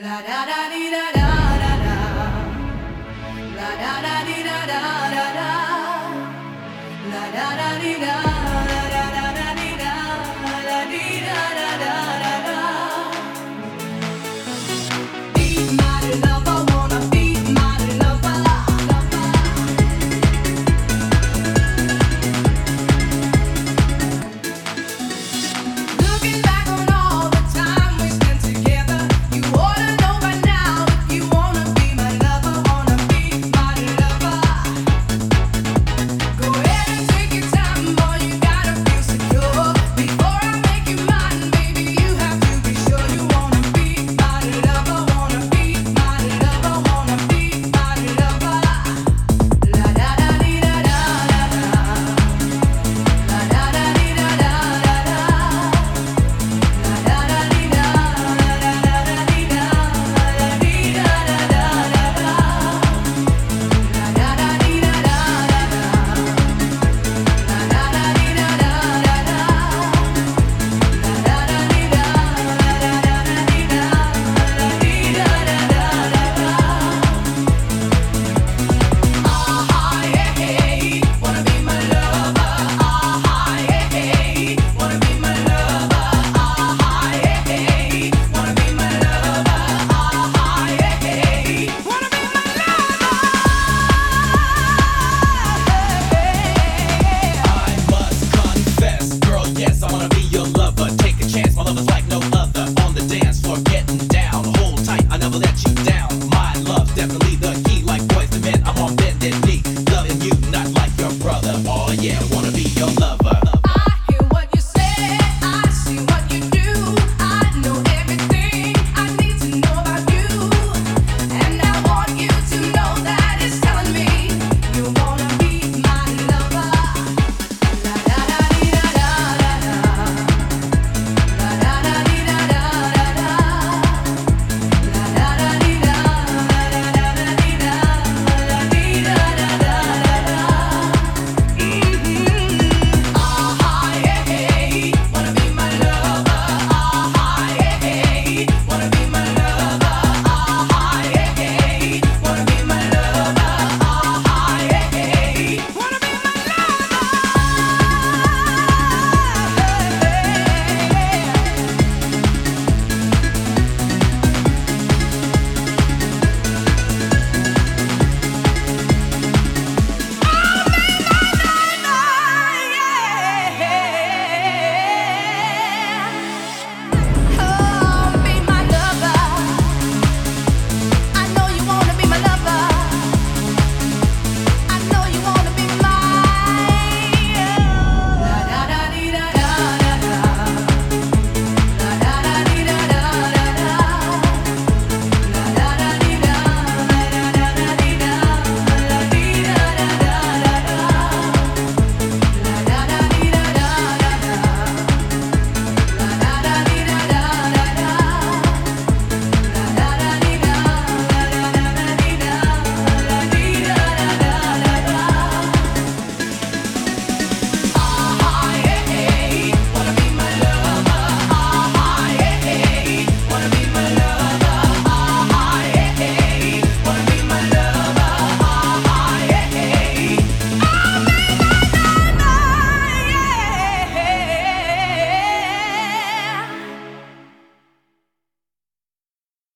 La da da dee da da da da. La da da dee da da da. La da da dee da. I wanna be your lover. Take a chance, my lover's like no other. On the dance floor, getting down. Hold tight, I never let you down.